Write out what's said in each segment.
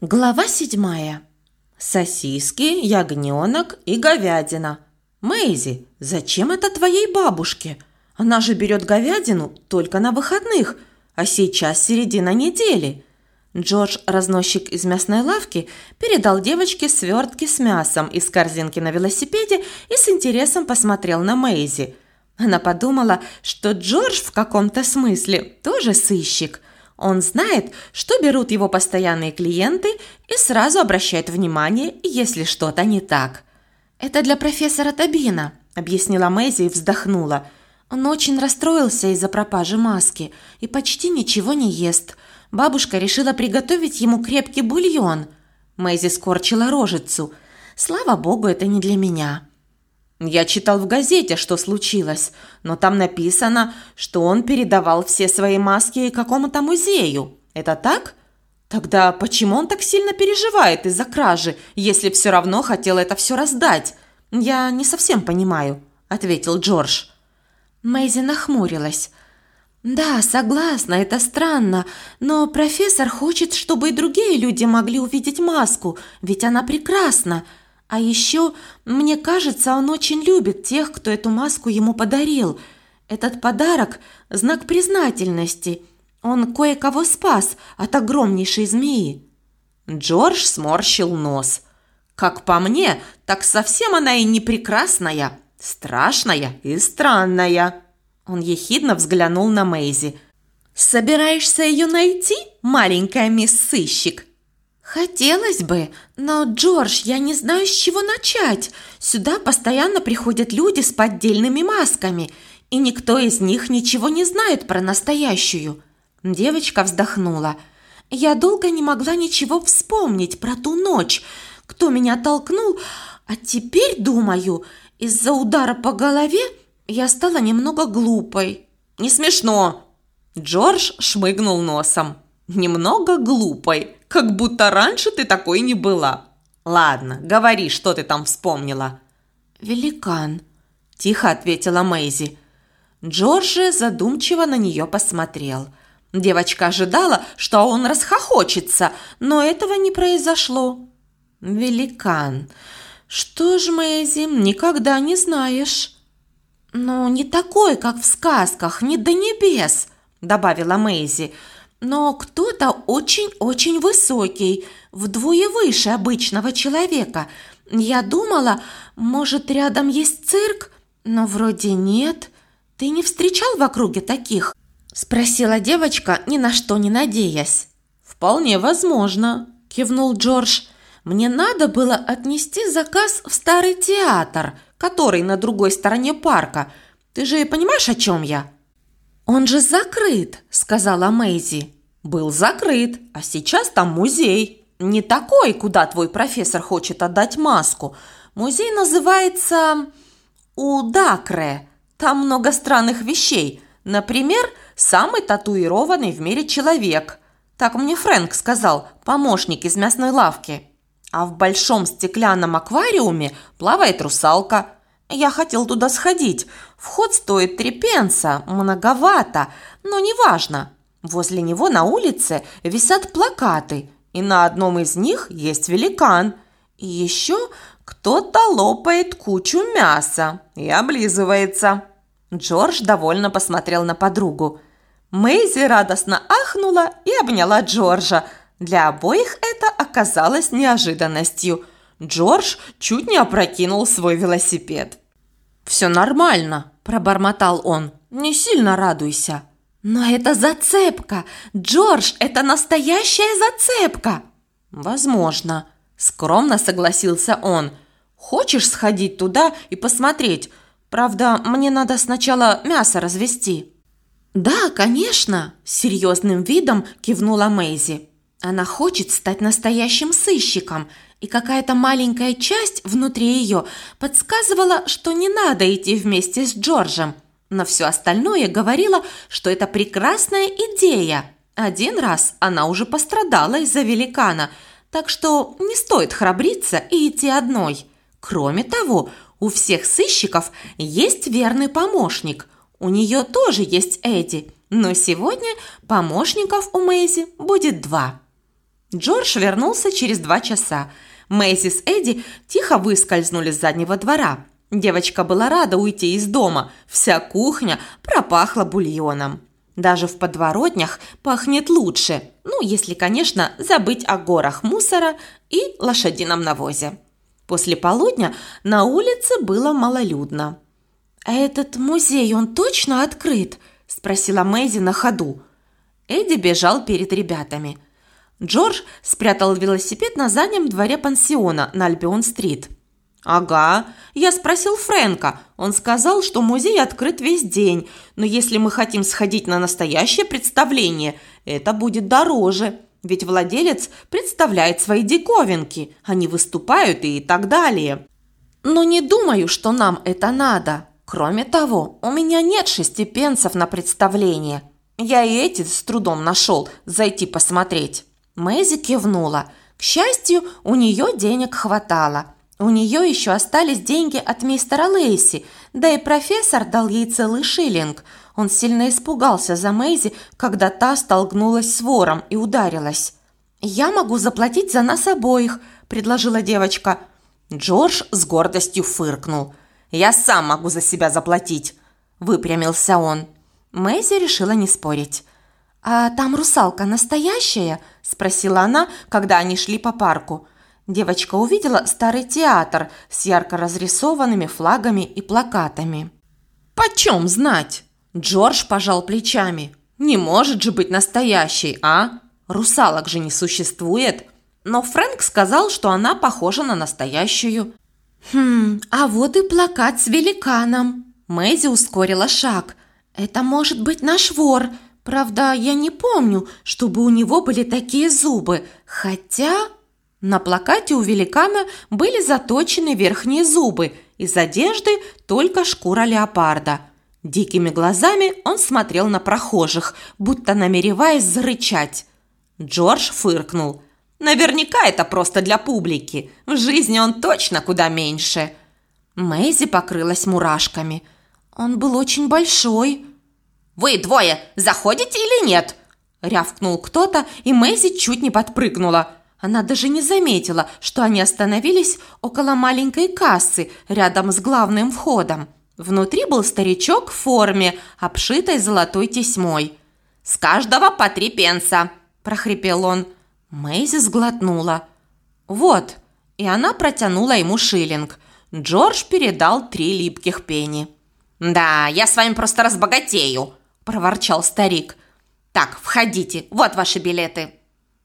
Глава седьмая. Сосиски, ягненок и говядина. Мэйзи, зачем это твоей бабушке? Она же берет говядину только на выходных, а сейчас середина недели. Джордж, разносчик из мясной лавки, передал девочке свертки с мясом из корзинки на велосипеде и с интересом посмотрел на Мэйзи. Она подумала, что Джордж в каком-то смысле тоже сыщик – он знает, что берут его постоянные клиенты и сразу обращает внимание, если что-то не так. «Это для профессора Табина», – объяснила Мэйзи и вздохнула. «Он очень расстроился из-за пропажи маски и почти ничего не ест. Бабушка решила приготовить ему крепкий бульон». Мэйзи скорчила рожицу. «Слава богу, это не для меня». Я читал в газете, что случилось, но там написано, что он передавал все свои маски какому-то музею. Это так? Тогда почему он так сильно переживает из-за кражи, если все равно хотел это все раздать? Я не совсем понимаю, ответил Джордж. Мэйзи нахмурилась. Да, согласна, это странно, но профессор хочет, чтобы и другие люди могли увидеть маску, ведь она прекрасна. А еще, мне кажется, он очень любит тех, кто эту маску ему подарил. Этот подарок – знак признательности. Он кое-кого спас от огромнейшей змеи. Джордж сморщил нос. Как по мне, так совсем она и не прекрасная, страшная и странная. Он ехидно взглянул на Мэйзи. «Собираешься ее найти, маленькая мисс Сыщик?» «Хотелось бы, но, Джордж, я не знаю, с чего начать. Сюда постоянно приходят люди с поддельными масками, и никто из них ничего не знает про настоящую». Девочка вздохнула. «Я долго не могла ничего вспомнить про ту ночь. Кто меня толкнул? А теперь, думаю, из-за удара по голове я стала немного глупой». «Не смешно!» Джордж шмыгнул носом. «Немного глупой» как будто раньше ты такой не была. Ладно, говори, что ты там вспомнила. Великан, тихо ответила Мэйзи. Джорджи задумчиво на нее посмотрел. Девочка ожидала, что он расхохочется, но этого не произошло. Великан. Что ж, Мэйзи, никогда не знаешь. Ну, не такой, как в сказках, не до небес, добавила Мэйзи но кто-то очень-очень высокий, вдвое выше обычного человека. Я думала, может, рядом есть цирк, но вроде нет. Ты не встречал в округе таких?» – спросила девочка, ни на что не надеясь. «Вполне возможно», – кивнул Джордж. «Мне надо было отнести заказ в старый театр, который на другой стороне парка. Ты же понимаешь, о чем я?» «Он же закрыт», – сказала Мэйзи. «Был закрыт, а сейчас там музей. Не такой, куда твой профессор хочет отдать маску. Музей называется Удакре. Там много странных вещей. Например, самый татуированный в мире человек. Так мне Фрэнк сказал, помощник из мясной лавки. А в большом стеклянном аквариуме плавает русалка – я хотел туда сходить. Вход стоит три пенса, многовато, но неважно. Возле него на улице висят плакаты, и на одном из них есть великан. И еще кто-то лопает кучу мяса и облизывается. Джордж довольно посмотрел на подругу. Мэйзи радостно ахнула и обняла Джорджа. Для обоих это оказалось неожиданностью – Джордж чуть не опрокинул свой велосипед. «Все нормально», – пробормотал он. «Не сильно радуйся». «Но это зацепка! Джордж, это настоящая зацепка!» «Возможно», – скромно согласился он. «Хочешь сходить туда и посмотреть? Правда, мне надо сначала мясо развести». «Да, конечно!» – серьезным видом кивнула Мэйзи. «Она хочет стать настоящим сыщиком – и какая-то маленькая часть внутри ее подсказывала, что не надо идти вместе с Джорджем. Но все остальное говорило, что это прекрасная идея. Один раз она уже пострадала из-за великана, так что не стоит храбриться и идти одной. Кроме того, у всех сыщиков есть верный помощник. У нее тоже есть Эдди, но сегодня помощников у Мэйзи будет два. Джордж вернулся через два часа. Мэйси с Эдди тихо выскользнули с заднего двора. Девочка была рада уйти из дома. Вся кухня пропахла бульоном. Даже в подворотнях пахнет лучше. Ну, если, конечно, забыть о горах мусора и лошадином навозе. После полудня на улице было малолюдно. «А этот музей, он точно открыт?» – спросила Мэйзи на ходу. Эдди бежал перед ребятами. Джордж спрятал велосипед на заднем дворе пансиона на Альбион-стрит. «Ага, я спросил Фрэнка. Он сказал, что музей открыт весь день, но если мы хотим сходить на настоящее представление, это будет дороже. Ведь владелец представляет свои диковинки, они выступают и так далее. Но не думаю, что нам это надо. Кроме того, у меня нет шести пенсов на представление. Я и эти с трудом нашел зайти посмотреть. Мэйзи кивнула. К счастью, у нее денег хватало. У нее еще остались деньги от мистера Лейси, да и профессор дал ей целый шиллинг – он сильно испугался за Мэйзи, когда та столкнулась с вором и ударилась. «Я могу заплатить за нас обоих», – предложила девочка. Джордж с гордостью фыркнул. «Я сам могу за себя заплатить», – выпрямился он. Мэйзи решила не спорить. «А там русалка настоящая?» – спросила она, когда они шли по парку. Девочка увидела старый театр с ярко разрисованными флагами и плакатами. «Почем знать?» Джордж пожал плечами. «Не может же быть настоящей, а? Русалок же не существует». Но Фрэнк сказал, что она похожа на настоящую. «Хм, а вот и плакат с великаном». Мэйзи ускорила шаг. «Это может быть наш вор. Правда, я не помню, чтобы у него были такие зубы. Хотя...» На плакате у великана были заточены верхние зубы, из одежды только шкура леопарда – Дикими глазами он смотрел на прохожих, будто намереваясь зарычать. Джордж фыркнул. «Наверняка это просто для публики. В жизни он точно куда меньше». Мэйзи покрылась мурашками. Он был очень большой. «Вы двое заходите или нет?» Рявкнул кто-то, и Мэйзи чуть не подпрыгнула. Она даже не заметила, что они остановились около маленькой кассы рядом с главным входом. Внутри был старичок в форме, обшитой золотой тесьмой. «С каждого по три пенса!» – прохрипел он. Мэйзи сглотнула. «Вот!» И она протянула ему шиллинг. Джордж передал три липких пени. «Да, я с вами просто разбогатею!» – проворчал старик. «Так, входите, вот ваши билеты!»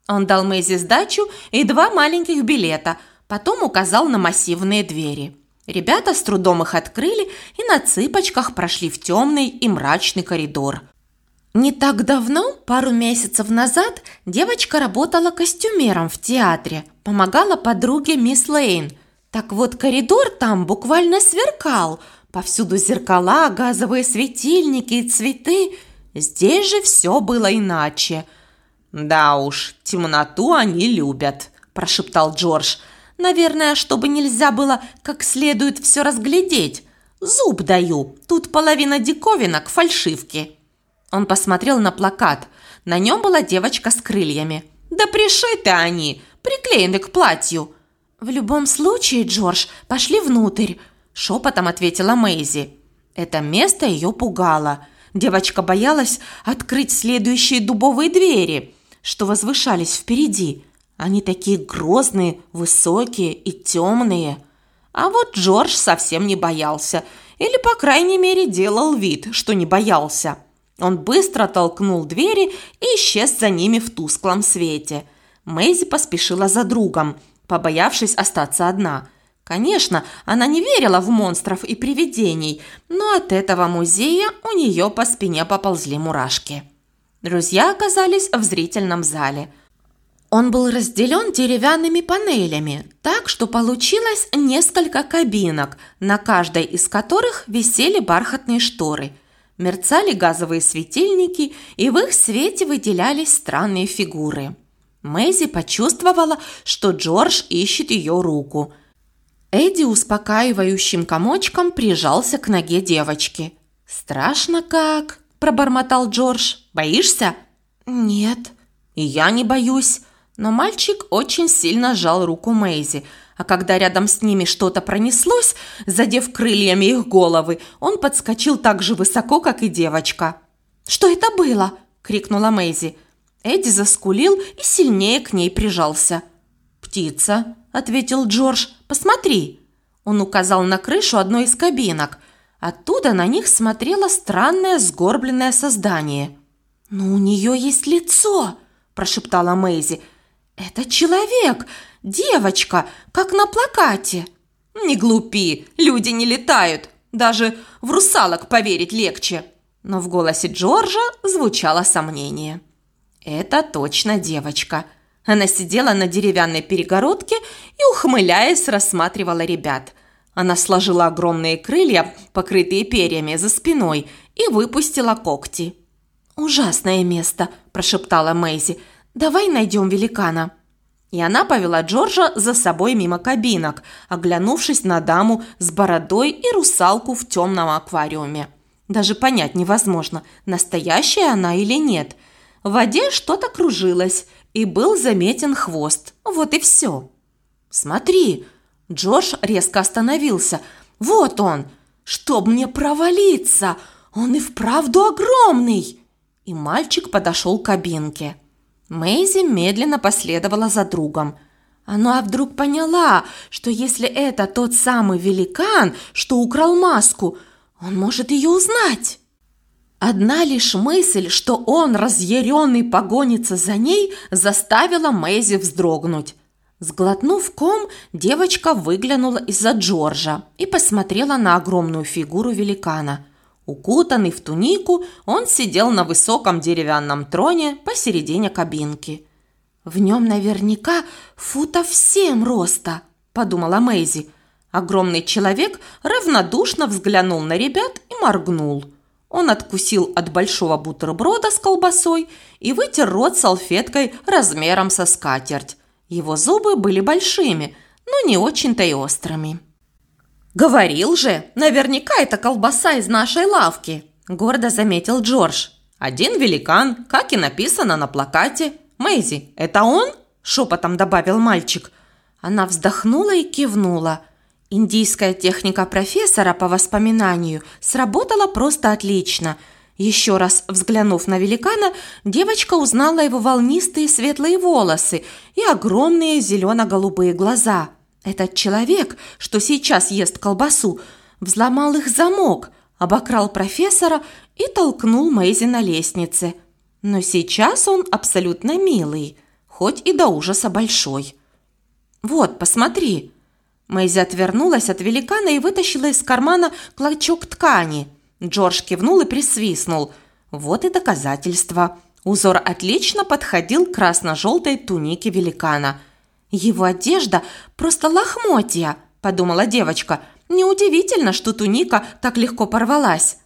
Он дал Мэйзи сдачу и два маленьких билета, потом указал на массивные двери. Ребята с трудом их открыли и на цыпочках прошли в темный и мрачный коридор. Не так давно, пару месяцев назад, девочка работала костюмером в театре, помогала подруге мисс Лейн. Так вот, коридор там буквально сверкал. Повсюду зеркала, газовые светильники и цветы. Здесь же все было иначе. «Да уж, темноту они любят», – прошептал Джордж – Наверное, чтобы нельзя было как следует все разглядеть. Зуб даю, тут половина диковинок, фальшивки». Он посмотрел на плакат. На нем была девочка с крыльями. «Да пришиты они, приклеены к платью». «В любом случае, Джордж, пошли внутрь», – шепотом ответила Мэйзи. Это место ее пугало. Девочка боялась открыть следующие дубовые двери, что возвышались впереди – они такие грозные, высокие и темные. А вот Джордж совсем не боялся. Или, по крайней мере, делал вид, что не боялся. Он быстро толкнул двери и исчез за ними в тусклом свете. Мэйзи поспешила за другом, побоявшись остаться одна. Конечно, она не верила в монстров и привидений, но от этого музея у нее по спине поползли мурашки. Друзья оказались в зрительном зале – он был разделен деревянными панелями, так что получилось несколько кабинок, на каждой из которых висели бархатные шторы. Мерцали газовые светильники, и в их свете выделялись странные фигуры. Мэйзи почувствовала, что Джордж ищет ее руку. Эдди успокаивающим комочком прижался к ноге девочки. «Страшно как?» – пробормотал Джордж. «Боишься?» «Нет». «И я не боюсь», Но мальчик очень сильно сжал руку Мэйзи, а когда рядом с ними что-то пронеслось, задев крыльями их головы, он подскочил так же высоко, как и девочка. «Что это было?» – крикнула Мэйзи. Эдди заскулил и сильнее к ней прижался. «Птица», – ответил Джордж, – «посмотри». Он указал на крышу одной из кабинок. Оттуда на них смотрело странное сгорбленное создание. «Но у нее есть лицо», – прошептала Мэйзи. «Это человек, девочка, как на плакате». «Не глупи, люди не летают. Даже в русалок поверить легче». Но в голосе Джорджа звучало сомнение. «Это точно девочка». Она сидела на деревянной перегородке и, ухмыляясь, рассматривала ребят. Она сложила огромные крылья, покрытые перьями, за спиной и выпустила когти. «Ужасное место», – прошептала Мэйзи. «Давай найдем великана». И она повела Джорджа за собой мимо кабинок, оглянувшись на даму с бородой и русалку в темном аквариуме. Даже понять невозможно, настоящая она или нет. В воде что-то кружилось, и был заметен хвост. Вот и все. «Смотри!» Джордж резко остановился. «Вот он! Чтоб мне провалиться! Он и вправду огромный!» И мальчик подошел к кабинке. Мэйзи медленно последовала за другом. Она вдруг поняла, что если это тот самый великан, что украл маску, он может ее узнать. Одна лишь мысль, что он, разъяренный, погонится за ней, заставила Мэйзи вздрогнуть. Сглотнув ком, девочка выглянула из-за Джорджа и посмотрела на огромную фигуру великана – Укутанный в тунику, он сидел на высоком деревянном троне посередине кабинки. «В нем наверняка футов семь роста», – подумала Мэйзи. Огромный человек равнодушно взглянул на ребят и моргнул. Он откусил от большого бутерброда с колбасой и вытер рот салфеткой размером со скатерть. Его зубы были большими, но не очень-то и острыми. «Говорил же, наверняка это колбаса из нашей лавки», – гордо заметил Джордж. «Один великан, как и написано на плакате. Мэйзи, это он?» – шепотом добавил мальчик. Она вздохнула и кивнула. Индийская техника профессора, по воспоминанию, сработала просто отлично. Еще раз взглянув на великана, девочка узнала его волнистые светлые волосы и огромные зелено-голубые глаза – этот человек, что сейчас ест колбасу, взломал их замок, обокрал профессора и толкнул Мэйзи на лестнице. Но сейчас он абсолютно милый, хоть и до ужаса большой. «Вот, посмотри!» Мэйзи отвернулась от великана и вытащила из кармана клочок ткани. Джордж кивнул и присвистнул. Вот и доказательство. Узор отлично подходил к красно-желтой тунике великана – «Его одежда просто лохмотья», – подумала девочка. «Неудивительно, что туника так легко порвалась».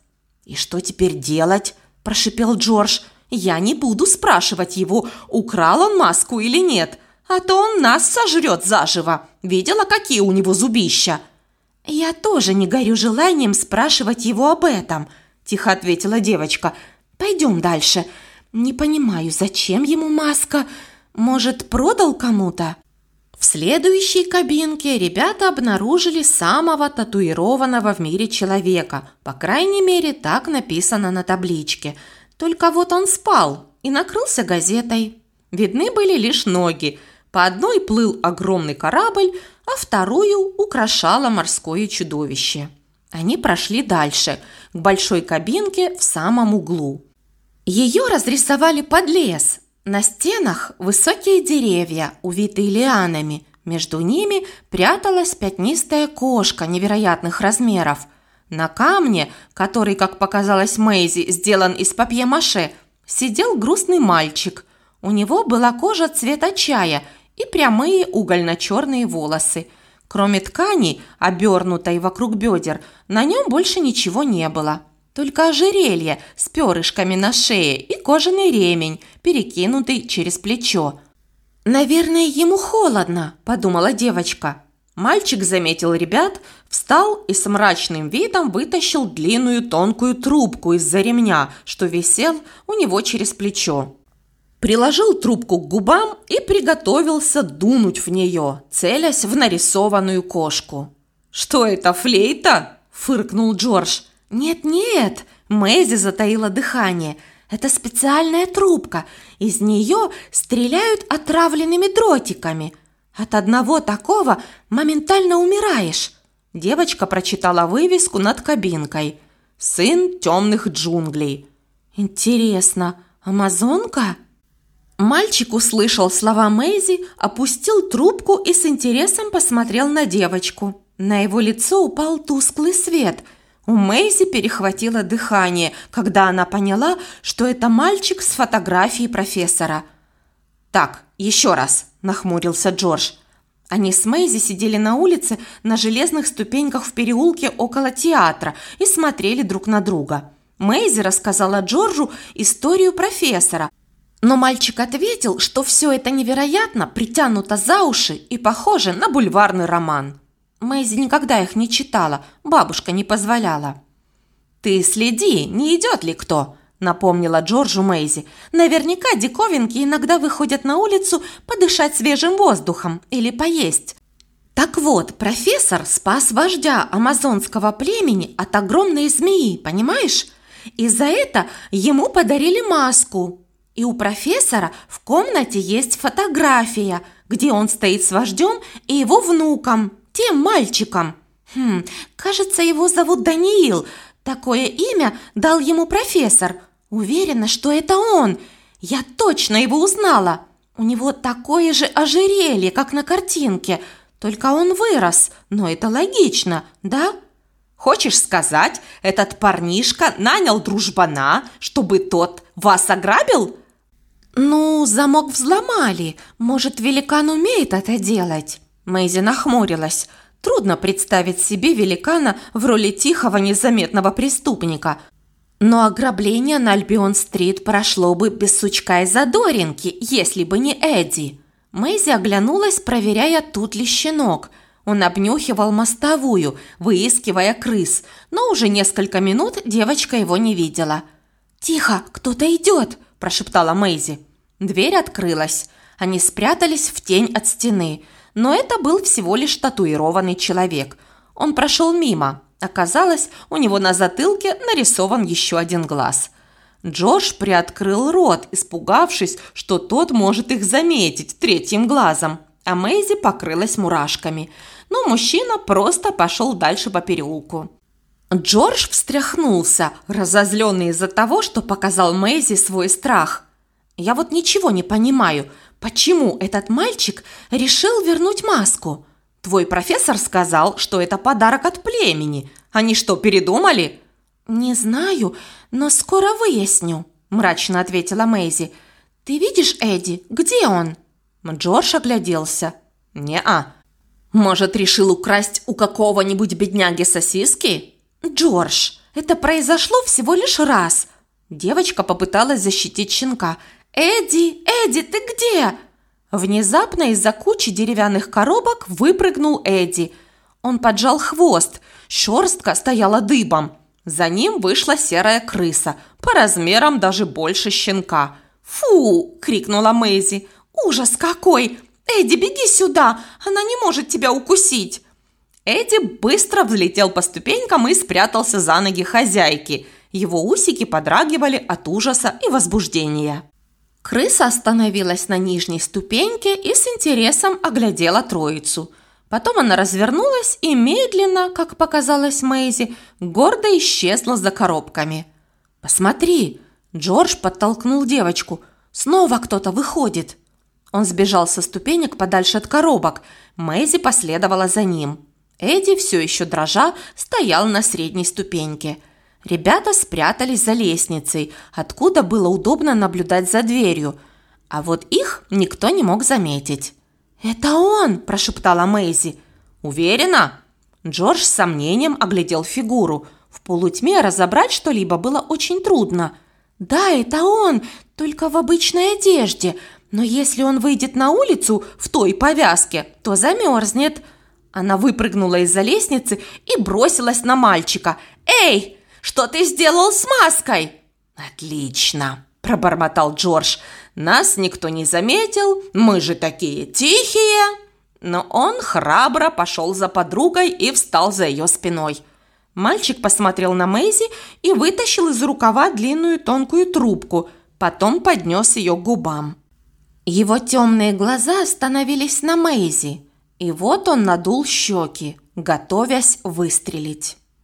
«И что теперь делать?» – прошипел Джордж. «Я не буду спрашивать его, украл он маску или нет, а то он нас сожрет заживо. Видела, какие у него зубища?» «Я тоже не горю желанием спрашивать его об этом», – тихо ответила девочка. «Пойдем дальше. Не понимаю, зачем ему маска? Может, продал кому-то?» В следующей кабинке ребята обнаружили самого татуированного в мире человека. По крайней мере, так написано на табличке. Только вот он спал и накрылся газетой. Видны были лишь ноги. По одной плыл огромный корабль, а вторую украшало морское чудовище. Они прошли дальше, к большой кабинке в самом углу. Ее разрисовали под лес – на стенах высокие деревья, увитые лианами. Между ними пряталась пятнистая кошка невероятных размеров. На камне, который, как показалось Мэйзи, сделан из папье-маше, сидел грустный мальчик. У него была кожа цвета чая и прямые угольно-черные волосы. Кроме ткани, обернутой вокруг бедер, на нем больше ничего не было. Только ожерелье с перышками на шее и кожаный ремень, перекинутый через плечо. «Наверное, ему холодно», – подумала девочка. Мальчик заметил ребят, встал и с мрачным видом вытащил длинную тонкую трубку из-за ремня, что висел у него через плечо. Приложил трубку к губам и приготовился дунуть в нее, целясь в нарисованную кошку. «Что это, флейта?» – фыркнул Джордж. «Нет-нет», – Мэйзи затаила дыхание. «Это специальная трубка. Из нее стреляют отравленными дротиками. От одного такого моментально умираешь». Девочка прочитала вывеску над кабинкой. «Сын темных джунглей». «Интересно, амазонка?» Мальчик услышал слова Мэйзи, опустил трубку и с интересом посмотрел на девочку. На его лицо упал тусклый свет. У Мэйзи перехватило дыхание, когда она поняла, что это мальчик с фотографией профессора. «Так, еще раз», – нахмурился Джордж. Они с Мэйзи сидели на улице на железных ступеньках в переулке около театра и смотрели друг на друга. Мэйзи рассказала Джорджу историю профессора, но мальчик ответил, что все это невероятно притянуто за уши и похоже на бульварный роман. Мэйзи никогда их не читала, бабушка не позволяла. «Ты следи, не идет ли кто?» – напомнила Джорджу Мэйзи. «Наверняка диковинки иногда выходят на улицу подышать свежим воздухом или поесть». Так вот, профессор спас вождя амазонского племени от огромной змеи, понимаешь? И за это ему подарили маску, и у профессора в комнате есть фотография, где он стоит с вождем и его внуком, тем мальчиком. Хм, кажется, его зовут Даниил. Такое имя дал ему профессор. Уверена, что это он. Я точно его узнала. У него такое же ожерелье, как на картинке. Только он вырос, но это логично, да? Хочешь сказать, этот парнишка нанял дружбана, чтобы тот вас ограбил? «Ну, замок взломали. Может, великан умеет это делать?» Мэйзи нахмурилась. Трудно представить себе великана в роли тихого незаметного преступника. Но ограбление на Альбион-стрит прошло бы без сучка и задоринки, если бы не Эдди. Мэйзи оглянулась, проверяя, тут ли щенок. Он обнюхивал мостовую, выискивая крыс, но уже несколько минут девочка его не видела. «Тихо, кто-то идет!» – прошептала Мэйзи. Дверь открылась. Они спрятались в тень от стены. Но это был всего лишь татуированный человек. Он прошел мимо. Оказалось, у него на затылке нарисован еще один глаз. Джордж приоткрыл рот, испугавшись, что тот может их заметить третьим глазом. А Мэйзи покрылась мурашками. Но мужчина просто пошел дальше по переулку. Джордж встряхнулся, разозленный из-за того, что показал Мэйзи свой страх. Я вот ничего не понимаю, почему этот мальчик решил вернуть маску? Твой профессор сказал, что это подарок от племени. Они что, передумали? Не знаю, но скоро выясню, мрачно ответила Мэйзи. Ты видишь Эдди? Где он? Джордж огляделся. Не-а. Может, решил украсть у какого-нибудь бедняги сосиски? Джордж, это произошло всего лишь раз. Девочка попыталась защитить щенка – «Эдди, Эдди, ты где?» Внезапно из-за кучи деревянных коробок выпрыгнул Эдди. Он поджал хвост, шерстка стояла дыбом. За ним вышла серая крыса, по размерам даже больше щенка. «Фу!» – крикнула Мэйзи. «Ужас какой! Эдди, беги сюда! Она не может тебя укусить!» Эдди быстро взлетел по ступенькам и спрятался за ноги хозяйки. Его усики подрагивали от ужаса и возбуждения. Крыса остановилась на нижней ступеньке и с интересом оглядела троицу. Потом она развернулась и медленно, как показалось Мэйзи, гордо исчезла за коробками. «Посмотри!» – Джордж подтолкнул девочку. «Снова кто-то выходит!» Он сбежал со ступенек подальше от коробок. Мэйзи последовала за ним. Эдди, все еще дрожа, стоял на средней ступеньке – Ребята спрятались за лестницей, откуда было удобно наблюдать за дверью, а вот их никто не мог заметить. «Это он!» – прошептала Мэйзи. «Уверена?» Джордж с сомнением оглядел фигуру. В полутьме разобрать что-либо было очень трудно. «Да, это он, только в обычной одежде. Но если он выйдет на улицу в той повязке, то замерзнет». Она выпрыгнула из-за лестницы и бросилась на мальчика. «Эй, что ты сделал с маской?» «Отлично!» – пробормотал Джордж. «Нас никто не заметил, мы же такие тихие!» Но он храбро пошел за подругой и встал за ее спиной. Мальчик посмотрел на Мэйзи и вытащил из рукава длинную тонкую трубку, потом поднес ее к губам. Его темные глаза остановились на Мэйзи, и вот он надул щеки, готовясь выстрелить.